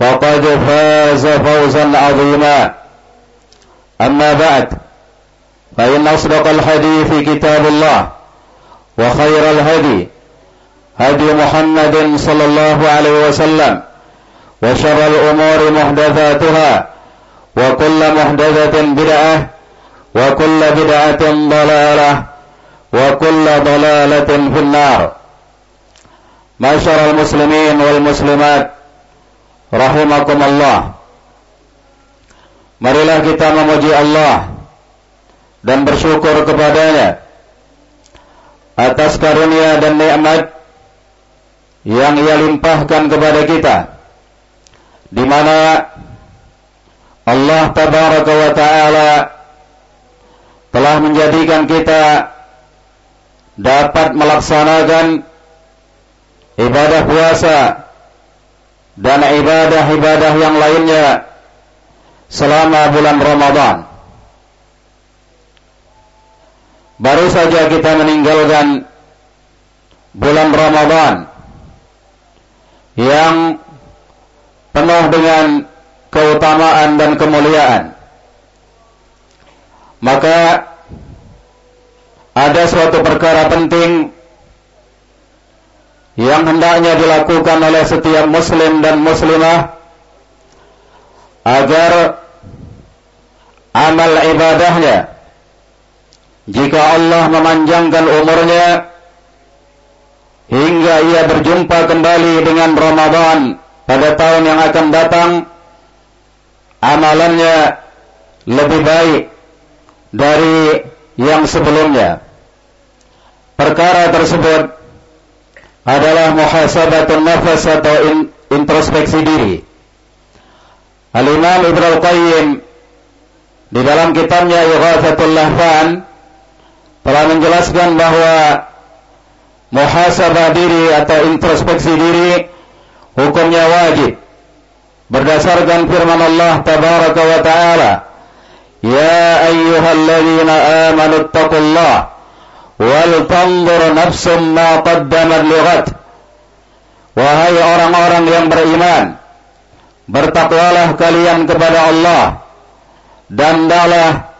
فقد فاز فوزا عظيما. أما بعد فإن أصدق الحديث كتاب الله وخير الهدي هدي محمد صلى الله عليه وسلم وشر الأمور محدثاتها وكل محدثة بدعة وكل بدعة ضلالة وكل ضلالة في النار. معشر المسلمين والمسلمات rahimakumullah. Marilah kita memuji Allah dan bersyukur kepadanya atas karunia dan nikmat yang ia limpahkan kepada kita di mana Allah tabaraka wa taala telah menjadikan kita dapat melaksanakan ibadah puasa dan ibadah-ibadah yang lainnya selama bulan Ramadan. Baru saja kita meninggalkan bulan Ramadan yang penuh dengan keutamaan dan kemuliaan. Maka ada suatu perkara penting yang hendaknya dilakukan oleh setiap muslim dan muslimah agar amal ibadahnya jika Allah memanjangkan umurnya hingga ia berjumpa kembali dengan Ramadan pada tahun yang akan datang amalannya lebih baik dari yang sebelumnya. Perkara tersebut adalah muhasabatun nafas atau in, introspeksi diri. Al-Imam Ibn Al-Qayyim di dalam kitabnya Ighathatul Lahfan telah menjelaskan bahwa muhasabah diri atau introspeksi diri hukumnya wajib berdasarkan firman Allah tabaraka wa taala Ya ayyuhalladzina amanu taqullaha wal tanzur nafsum ma qaddamat lighat wahai orang-orang yang beriman bertakwalah kalian kepada Allah dan hendaklah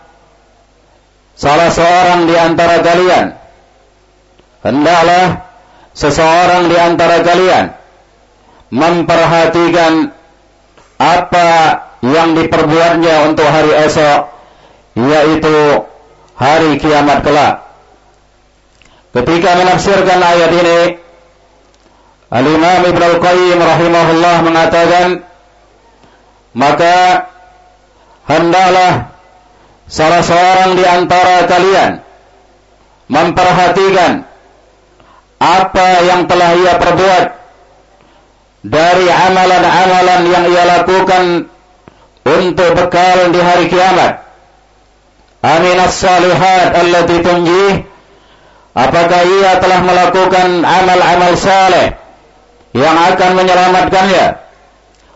salah seorang di antara kalian. Hendaklah seseorang di antara kalian memperhatikan apa yang diperbuatnya untuk hari esok yaitu hari kiamat kelak Ketika menafsirkan ayat ini, Al-Imam Ibn Al-Qayyim rahimahullah mengatakan, maka hendaklah salah seorang di antara kalian memperhatikan apa yang telah ia perbuat dari amalan-amalan yang ia lakukan untuk bekal di hari kiamat. Aminas salihat allati tunjih Apakah ia telah melakukan amal-amal saleh yang akan menyelamatkannya?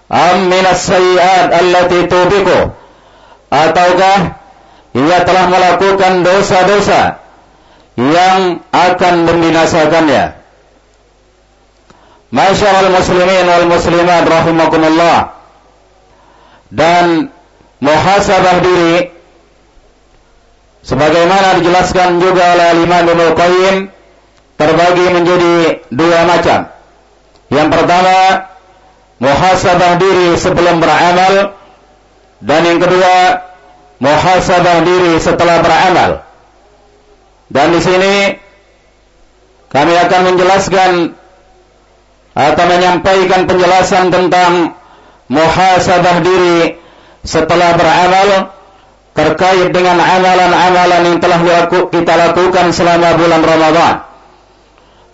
Am minas sayyi'at allati tubiku? Ataukah ia telah melakukan dosa-dosa yang akan membinasakannya. Masyarul muslimin wal muslimat rahimakumullah. Dan muhasabah diri sebagaimana dijelaskan juga oleh Imam Ibnu Qayyim terbagi menjadi dua macam. Yang pertama, muhasabah diri sebelum beramal dan yang kedua, muhasabah diri setelah beramal. Dan di sini kami akan menjelaskan atau menyampaikan penjelasan tentang muhasabah diri setelah beramal terkait dengan amalan-amalan yang telah kita lakukan selama bulan Ramadan.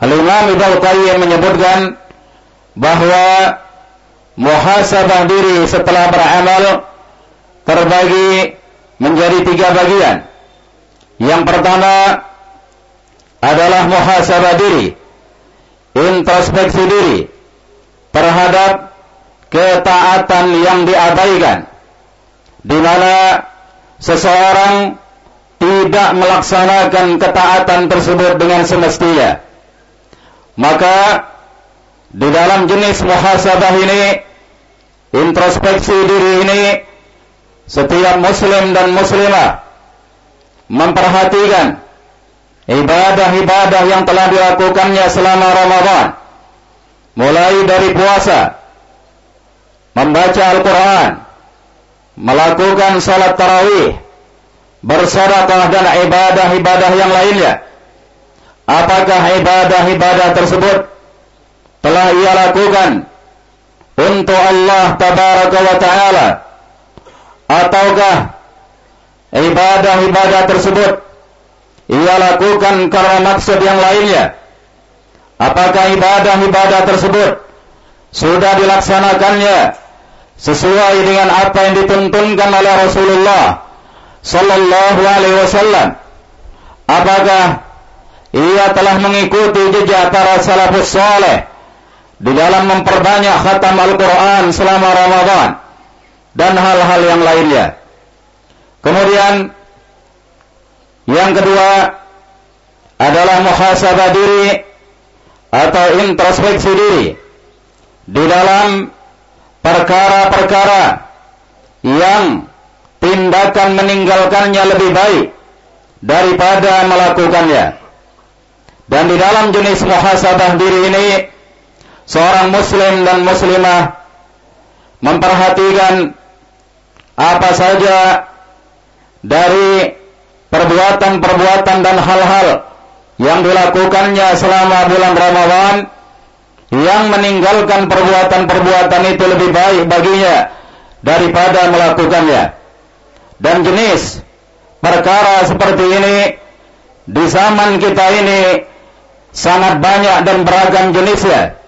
Al-Imam Ibnu Qayyim menyebutkan bahwa muhasabah diri setelah beramal terbagi menjadi tiga bagian. Yang pertama adalah muhasabah diri, introspeksi diri terhadap ketaatan yang diabaikan, di mana seseorang tidak melaksanakan ketaatan tersebut dengan semestinya. Maka di dalam jenis muhasabah ini, introspeksi diri ini, setiap muslim dan muslimah memperhatikan ibadah-ibadah yang telah dilakukannya selama Ramadan. Mulai dari puasa, membaca Al-Quran, melakukan salat tarawih, bersedekah dan ibadah-ibadah yang lainnya. Apakah ibadah-ibadah tersebut telah ia lakukan untuk Allah tabaraka wa taala? Ataukah ibadah-ibadah tersebut ia lakukan karena maksud yang lainnya? Apakah ibadah-ibadah tersebut sudah dilaksanakannya sesuai dengan apa yang dituntunkan oleh Rasulullah sallallahu alaihi wasallam apakah ia telah mengikuti jejak para salafus saleh di dalam memperbanyak khatam Al-Quran selama Ramadan dan hal-hal yang lainnya. Kemudian yang kedua adalah muhasabah diri atau introspeksi diri di dalam perkara-perkara yang tindakan meninggalkannya lebih baik daripada melakukannya. Dan di dalam jenis muhasabah diri ini seorang muslim dan muslimah memperhatikan apa saja dari perbuatan-perbuatan dan hal-hal yang dilakukannya selama bulan Ramadan yang meninggalkan perbuatan-perbuatan itu lebih baik baginya daripada melakukannya. Dan jenis perkara seperti ini di zaman kita ini sangat banyak dan beragam jenisnya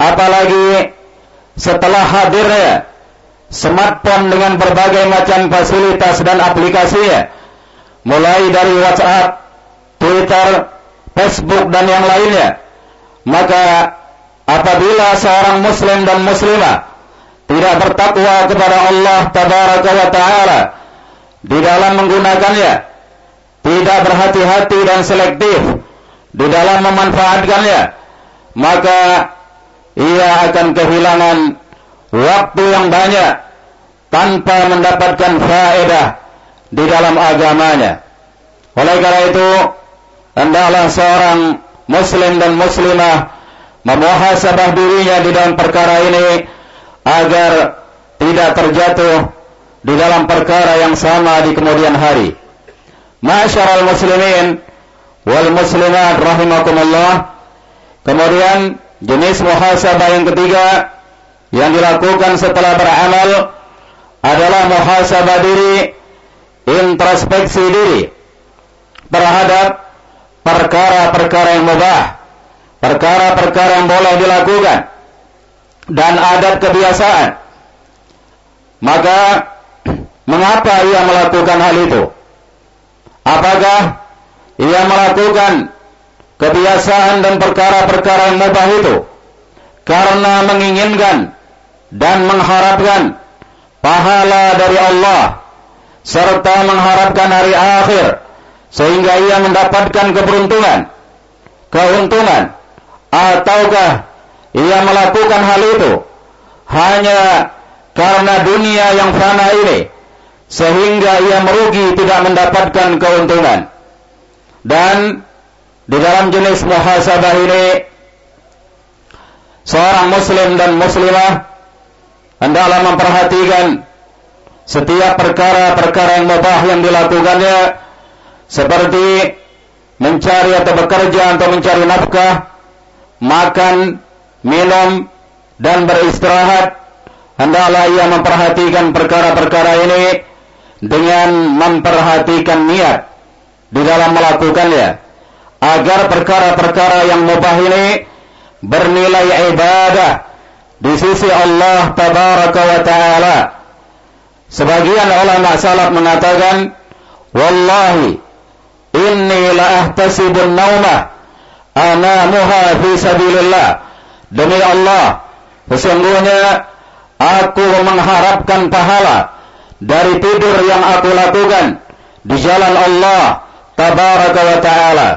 apalagi setelah hadirnya smartphone dengan berbagai macam fasilitas dan aplikasinya, mulai dari WhatsApp, Twitter, Facebook dan yang lainnya, maka apabila seorang muslim dan muslimah tidak bertakwa kepada Allah tabaraka wa taala di dalam menggunakannya, tidak berhati-hati dan selektif di dalam memanfaatkannya, maka ia akan kehilangan waktu yang banyak tanpa mendapatkan faedah di dalam agamanya. Oleh karena itu, hendaklah seorang muslim dan muslimah memuhasabah dirinya di dalam perkara ini agar tidak terjatuh di dalam perkara yang sama di kemudian hari. Masyarul muslimin wal muslimat rahimakumullah. Kemudian Jenis muhasabah yang ketiga yang dilakukan setelah beramal adalah muhasabah diri, introspeksi diri terhadap perkara-perkara yang mubah, perkara-perkara yang boleh dilakukan, dan adat kebiasaan. Maka, mengapa ia melakukan hal itu? Apakah ia melakukan kebiasaan dan perkara-perkara yang mubah itu karena menginginkan dan mengharapkan pahala dari Allah serta mengharapkan hari akhir sehingga ia mendapatkan keberuntungan, keuntungan, ataukah ia melakukan hal itu hanya karena dunia yang fana ini sehingga ia merugi tidak mendapatkan keuntungan. Dan di dalam jenis muhasabah ini seorang muslim dan muslimah hendaklah memperhatikan setiap perkara-perkara yang mubah yang dilakukannya seperti mencari atau bekerja atau mencari nafkah, makan, minum, dan beristirahat. Hendaklah ia memperhatikan perkara-perkara ini dengan memperhatikan niat di dalam melakukannya. Agar perkara-perkara yang mubah ini bernilai ibadah di sisi Allah tabaraka wa ta'ala. Sebagian ulama salaf mengatakan, Wallahi, inni la ahtasibun nauma anamuha fi sabilillah. Demi Allah sesungguhnya aku mengharapkan pahala dari tidur yang aku lakukan di jalan Allah tabaraka wa taala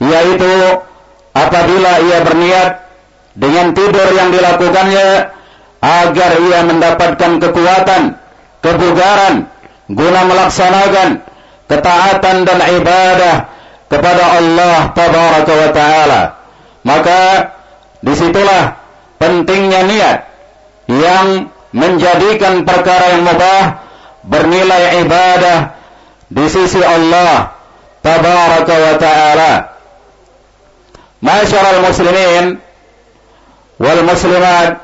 yaitu apabila ia berniat dengan tidur yang dilakukannya agar ia mendapatkan kekuatan kebugaran guna melaksanakan ketaatan dan ibadah kepada Allah tabaraka wa taala. Maka di situlah pentingnya niat yang menjadikan perkara yang mubah bernilai ibadah di sisi Allah tabaraka wa taala. Masyarul muslimin wal muslimat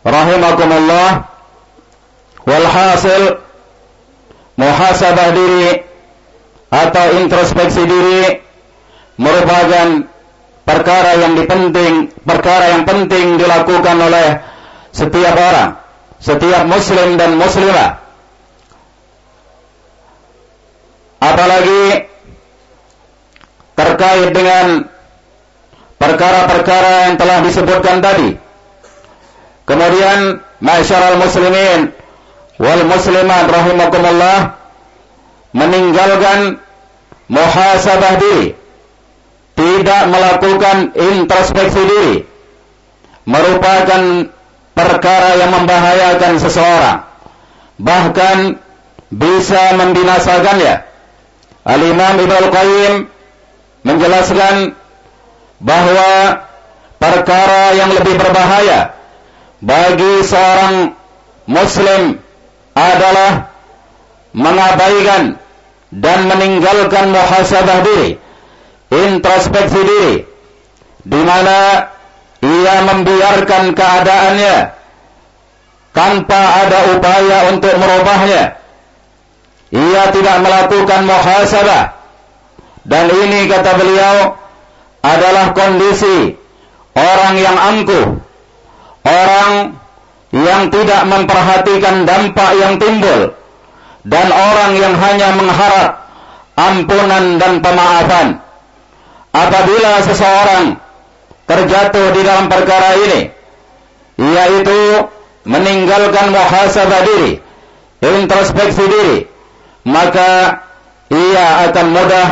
rahimakumullah walhasil muhasabah diri atau introspeksi diri merupakan perkara yang dipenting, perkara yang penting dilakukan oleh setiap orang, setiap muslim dan muslimah. Apalagi terkait dengan perkara-perkara yang telah disebutkan tadi. Kemudian masyarakat muslimin wal muslimat rahimakumullah meninggalkan muhasabah diri, tidak melakukan introspeksi diri, merupakan perkara yang membahayakan seseorang, bahkan bisa membinasakannya. Al-Imam Ibnu Qayyim menjelaskan bahwa perkara yang lebih berbahaya bagi seorang muslim adalah mengabaikan dan meninggalkan muhasabah diri, introspeksi diri, di mana ia membiarkan keadaannya tanpa ada upaya untuk merubahnya. Ia tidak melakukan muhasabah. Dan ini kata beliau adalah kondisi orang yang angkuh, orang yang tidak memperhatikan dampak yang timbul dan orang yang hanya mengharap ampunan dan pemaafan. Apabila seseorang terjatuh di dalam perkara ini, yaitu meninggalkan muhasabah diri, introspeksi diri, maka ia akan mudah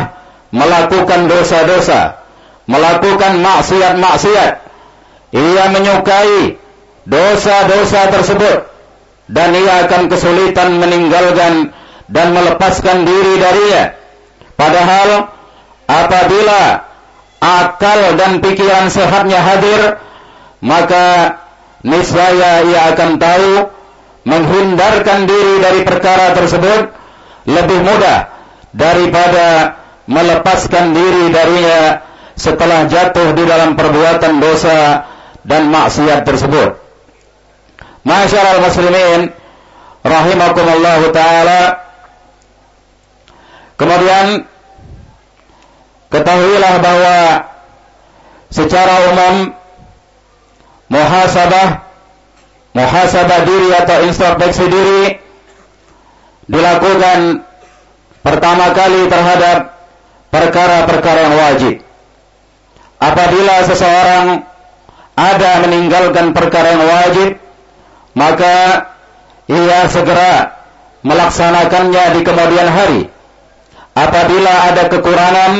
melakukan dosa-dosa, melakukan maksiat-maksiat. Ia menyukai dosa-dosa tersebut dan ia akan kesulitan meninggalkan dan melepaskan diri darinya. Padahal apabila akal dan pikiran sehatnya hadir, maka niscaya ia akan tahu menghindarkan diri dari perkara tersebut lebih mudah daripada melepaskan diri darinya setelah jatuh di dalam perbuatan dosa dan maksiat tersebut. Masyarakat muslimin rahimakumullah taala. Kemudian ketahuilah bahwa secara umum muhasabah muhasabah diri atau introspeksi diri dilakukan pertama kali terhadap perkara-perkara yang wajib. Apabila seseorang ada meninggalkan perkara yang wajib, maka ia segera melaksanakannya di kemudian hari. Apabila ada kekurangan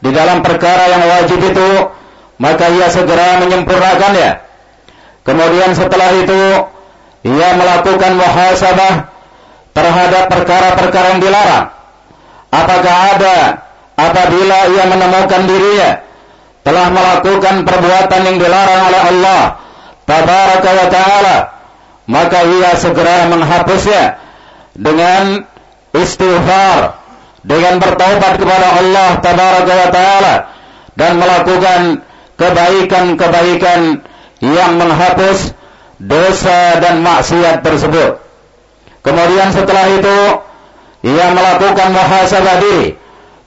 di dalam perkara yang wajib itu, maka ia segera menyempurnakannya. Kemudian setelah itu, ia melakukan muhasabah terhadap perkara-perkara yang dilarang. Apakah ada apabila ia menemukan dirinya telah melakukan perbuatan yang dilarang oleh Allah tabaraka wa taala maka ia segera menghapusnya dengan istighfar dengan bertaubat kepada Allah tabaraka wa taala dan melakukan kebaikan-kebaikan yang menghapus dosa dan maksiat tersebut. Kemudian setelah itu ia melakukan muhasabah diri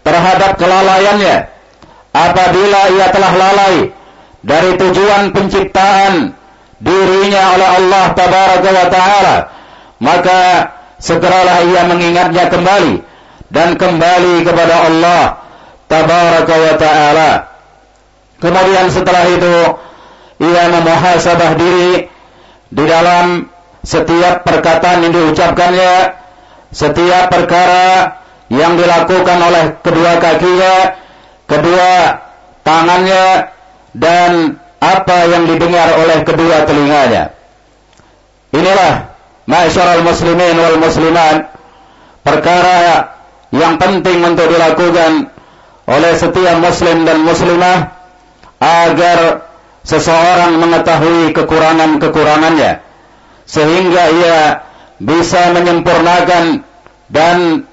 terhadap kelalaiannya apabila ia telah lalai dari tujuan penciptaan dirinya oleh Allah tabaraka wa taala. Maka segeralah ia mengingatnya kembali dan kembali kepada Allah tabaraka wa taala. Kemudian setelah itu ia memuhasabah diri di dalam setiap perkataan yang diucapkannya setiap perkara yang dilakukan oleh kedua kakinya kedua tangannya dan apa yang didengar oleh kedua telinganya. Inilah masyarakat muslimin wal muslimat perkara yang penting untuk dilakukan oleh setiap muslim dan muslimah agar seseorang mengetahui kekurangan-kekurangannya sehingga ia bisa menyempurnakan dan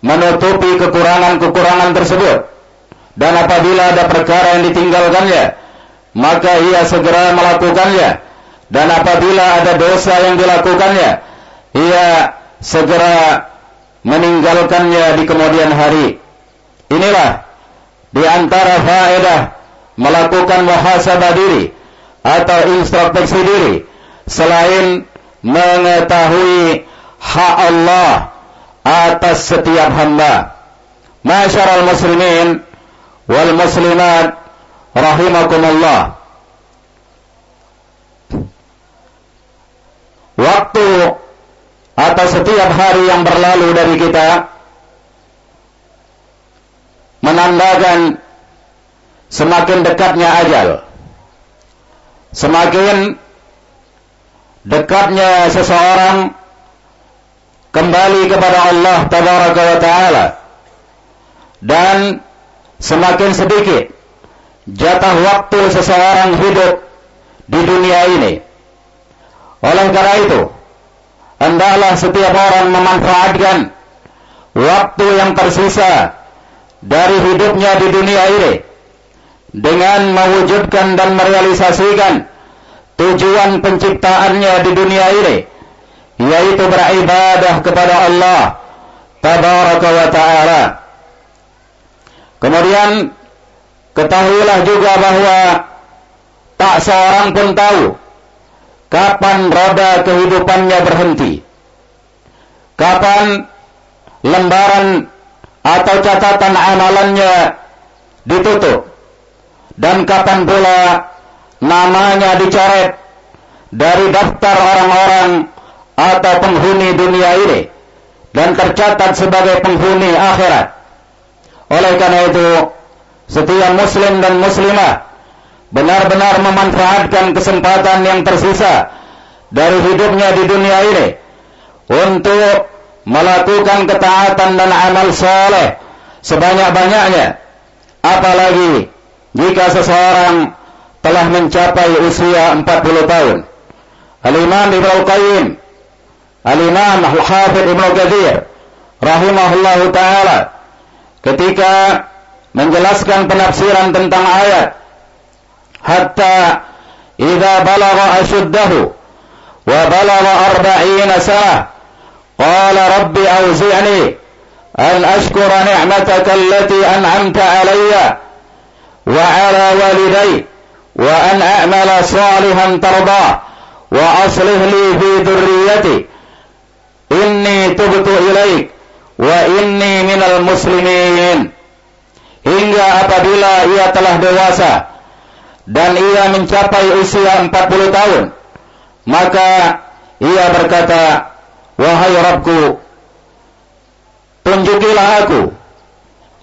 menutupi kekurangan-kekurangan tersebut dan apabila ada perkara yang ditinggalkannya, maka ia segera melakukannya. Dan apabila ada dosa yang dilakukannya, ia segera meninggalkannya di kemudian hari. Inilah di antara faedah melakukan muhasabah diri atau introspeksi diri selain mengetahui hak Allah atas setiap hamba. Masyarul muslimin wal muslimat rahimakumullah. Waktu atau setiap hari yang berlalu dari kita menandakan semakin dekatnya ajal. Semakin dekatnya seseorang kembali kepada Allah tabaraka wa taala dan semakin sedikit jatah waktu seseorang hidup di dunia ini. Oleh karena itu, hendaklah setiap orang memanfaatkan waktu yang tersisa dari hidupnya di dunia ini dengan mewujudkan dan merealisasikan tujuan penciptaannya di dunia ini yaitu beribadah kepada Allah tabaraka wa taala Kemudian ketahuilah juga bahwa tak seorang pun tahu kapan roda kehidupannya berhenti. Kapan lembaran atau catatan amalannya ditutup. Dan kapan pula namanya dicoret dari daftar orang-orang atau penghuni dunia ini dan tercatat sebagai penghuni akhirat. Oleh karena itu, setiap muslim dan muslimah benar-benar memanfaatkan kesempatan yang tersisa dari hidupnya di dunia ini untuk melakukan ketaatan dan amal soleh sebanyak-banyaknya. Apalagi jika seseorang telah mencapai usia 40 tahun. Al-Imam Ibn Al-Qayyim, Al-Imam Al-Hafidh Ibn Kathir, rahimahullahu ta'ala, ketika menjelaskan penafsiran tentang ayat. Hatta idza balagha ashuddahu wa balagha arba'ina sana qala rabbi awzi'ni an ashkura ni'mataka allati an'amta alayya wa ala walidayya tarda wa aslih li fi dhurriyyati inni tubtu ilaik wa inni minal muslimin hingga apabila ia telah dewasa dan ia mencapai usia 40 tahun maka ia berkata Wahai Rabbku, tunjukilah aku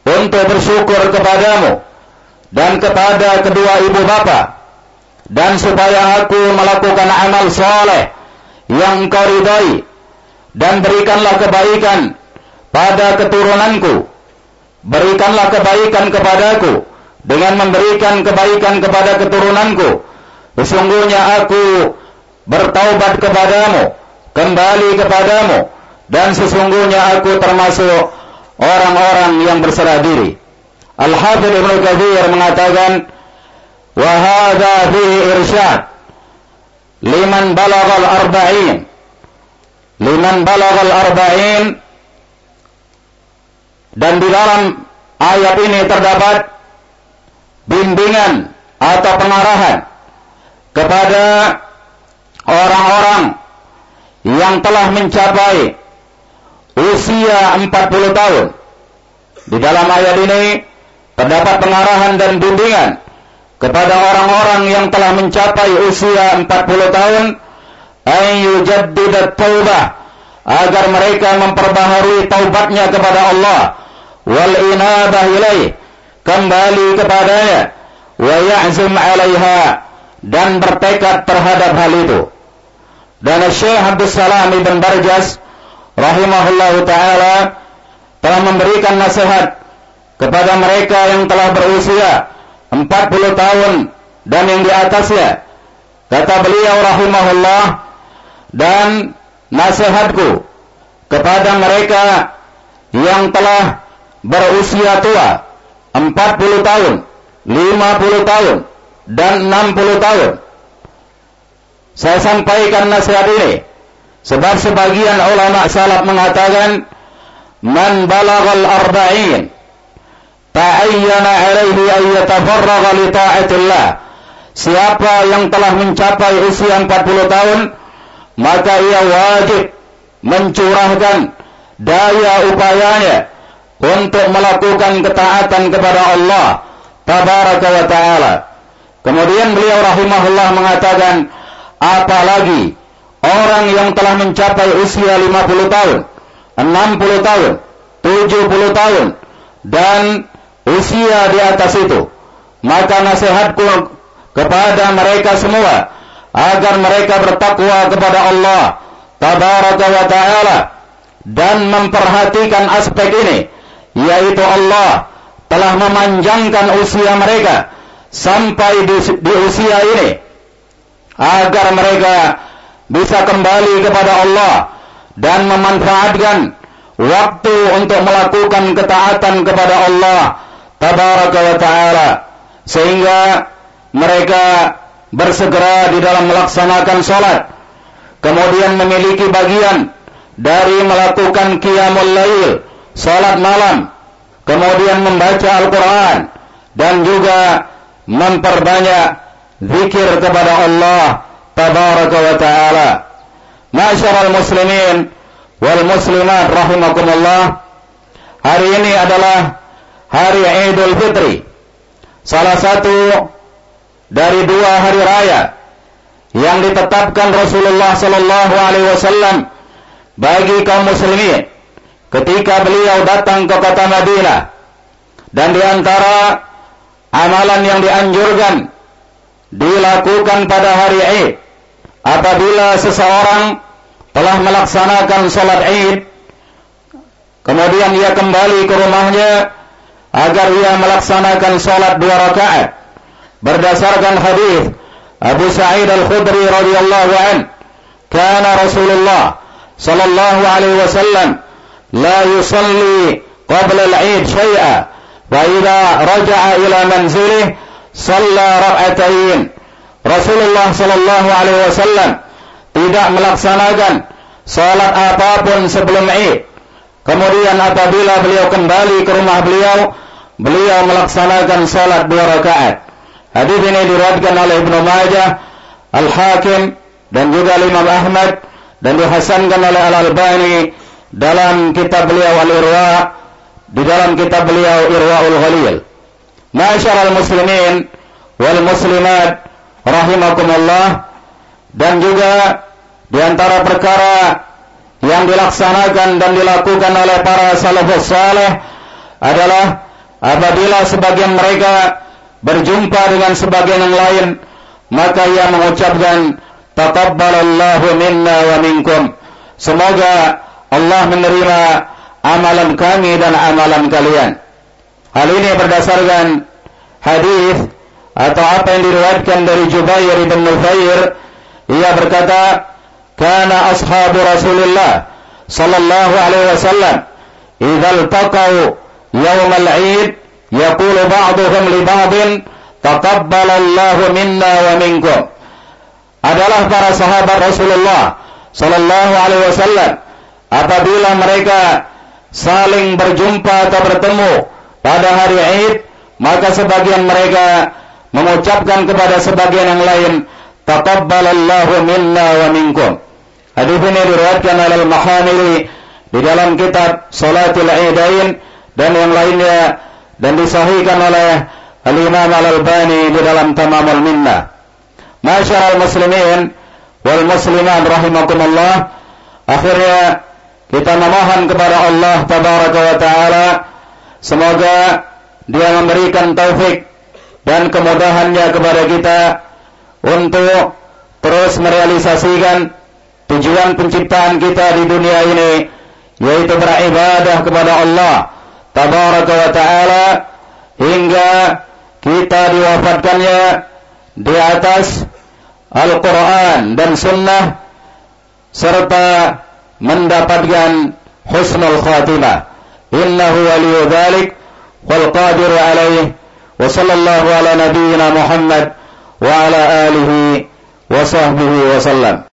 untuk bersyukur kepadamu dan kepada kedua ibu bapa dan supaya aku melakukan amal soleh yang engkau ridai dan berikanlah kebaikan pada keturunanku berikanlah kebaikan kepadaku dengan memberikan kebaikan kepada keturunanku sesungguhnya aku bertaubat kepadamu kembali kepadamu dan sesungguhnya aku termasuk orang-orang yang berserah diri. Al-Hafidh Ibnu Katsir mengatakan hadza fihi irsyad liman balagal arba'in liman balagal arba'in dan di dalam ayat ini terdapat bimbingan atau pengarahan kepada orang-orang yang telah mencapai usia 40 tahun. Di dalam ayat ini terdapat pengarahan dan bimbingan kepada orang-orang yang telah mencapai usia 40 tahun ayyujaddidat taubah agar mereka memperbaharui taubatnya kepada Allah. Wal inabah ilaih kembali kepadanya. Wa ya'zum 'alaiha dan bertekad terhadap hal itu. Dan Syekh Abdul Salam Ibn Barjas rahimahullahu taala telah memberikan nasihat kepada mereka yang telah berusia 40 tahun dan yang di atasnya. Kata beliau rahimahullah dan nasihatku kepada mereka yang telah berusia tua 40 tahun, 50 tahun dan 60 tahun. Saya sampaikan nasihat ini sebab sebagian ulama salaf mengatakan man balagal arba'in ta'ayyana alaihi ay yatafarraga li ta'atillah. Siapa yang telah mencapai usia 40 tahun maka ia wajib mencurahkan daya upayanya untuk melakukan ketaatan kepada Allah tabaraka wa taala kemudian beliau rahimahullah mengatakan Apalagi orang yang telah mencapai usia 50 tahun, 60 tahun, 70 tahun, dan usia di atas itu. Maka nasihatku kepada mereka semua agar mereka bertakwa kepada Allah tabaraka wa taala dan memperhatikan aspek ini yaitu Allah telah memanjangkan usia mereka sampai di, di usia ini. Agar mereka bisa kembali kepada Allah dan memanfaatkan waktu untuk melakukan ketaatan kepada Allah tabaraka wa taala. Sehingga mereka bersegera di dalam melaksanakan salat kemudian memiliki bagian dari melakukan qiyamul lail salat malam kemudian membaca Al-Qur'an dan juga memperbanyak zikir kepada Allah tabaraka wa taala. Masyarul muslimin wal muslimat rahimakumullah. Hari ini adalah hari Idul Fitri. Salah satu dari dua hari raya yang ditetapkan Rasulullah sallallahu alaihi wasallam bagi kaum muslimin ketika beliau datang ke kota Madinah dan di antara amalan yang dianjurkan dilakukan pada hari Id. Apabila seseorang telah melaksanakan salat Id, kemudian ia kembali ke rumahnya agar ia melaksanakan salat dua rakaat. Berdasarkan hadis Abu Sa'id Al-Khudri radhiyallahu an, kana Rasulullah sallallahu alaihi wasallam la yusalli qabla al-Eid syai'a wa idza raja'a ila manzilihi Salla rak'atain. Rasulullah sallallahu alaihi wasallam tidak melaksanakan salat apa pun sebelum Id. Kemudian apabila beliau kembali ke rumah beliau, beliau melaksanakan salat dua rakaat. Hadis ini diriwayatkan oleh Ibnu Majah, Al-Hakim dan juga Imam Ahmad dan dihasankan oleh Al-Albani dalam kitab beliau Al-Irwa di dalam kitab beliau Irwaul Ghalil. Masyarul muslimin wal muslimat rahimakumullah dan juga di antara perkara yang dilaksanakan dan dilakukan oleh para salafus saleh adalah apabila sebagian mereka berjumpa dengan sebagian yang lain maka ia mengucapkan taqabbalallahu minna wa minkum. Semoga Allah menerima amalan kami dan amalan kalian. Hal ini berdasarkan hadis atau apa yang diriwayatkan dari Jubair bin Nufair. Ia berkata kana ashabu Rasulullah sallallahu alaihi wasallam idza iltaqau yawm al-'id yaqulu ba'dhum li ba'din taqabbalallahu minna wa minkum adalah para sahabat Rasulullah sallallahu alaihi wasallam apabila mereka saling berjumpa atau bertemu pada hari Id maka sebagian mereka mengucapkan kepada sebagian yang lain taqabbalallahu minna wa minkum. Hadis ini diriwayatkan oleh Al-Mahamili di dalam kitab Salatul Idain dan yang lainnya dan disahihkan oleh Al-Imam Al-Albani di dalam Tamamul Minnah. Masyaallah muslimin wal muslimat rahimakumullah. Akhirnya kita memohon kepada Allah tabaraka wa taala semoga dia memberikan taufik dan kemudahannya kepada kita untuk terus merealisasikan tujuan penciptaan kita di dunia ini yaitu beribadah kepada Allah tabaraka wa taala hingga kita diwafatkannya di atas Al-Qur'an dan sunnah serta mendapatkan husnul khatimah. Innahu waliyu dzalik wal qadir alaihi wa sallallahu ala nabiyyina Muhammad wa ala alihi wa sahbihi wa sallam.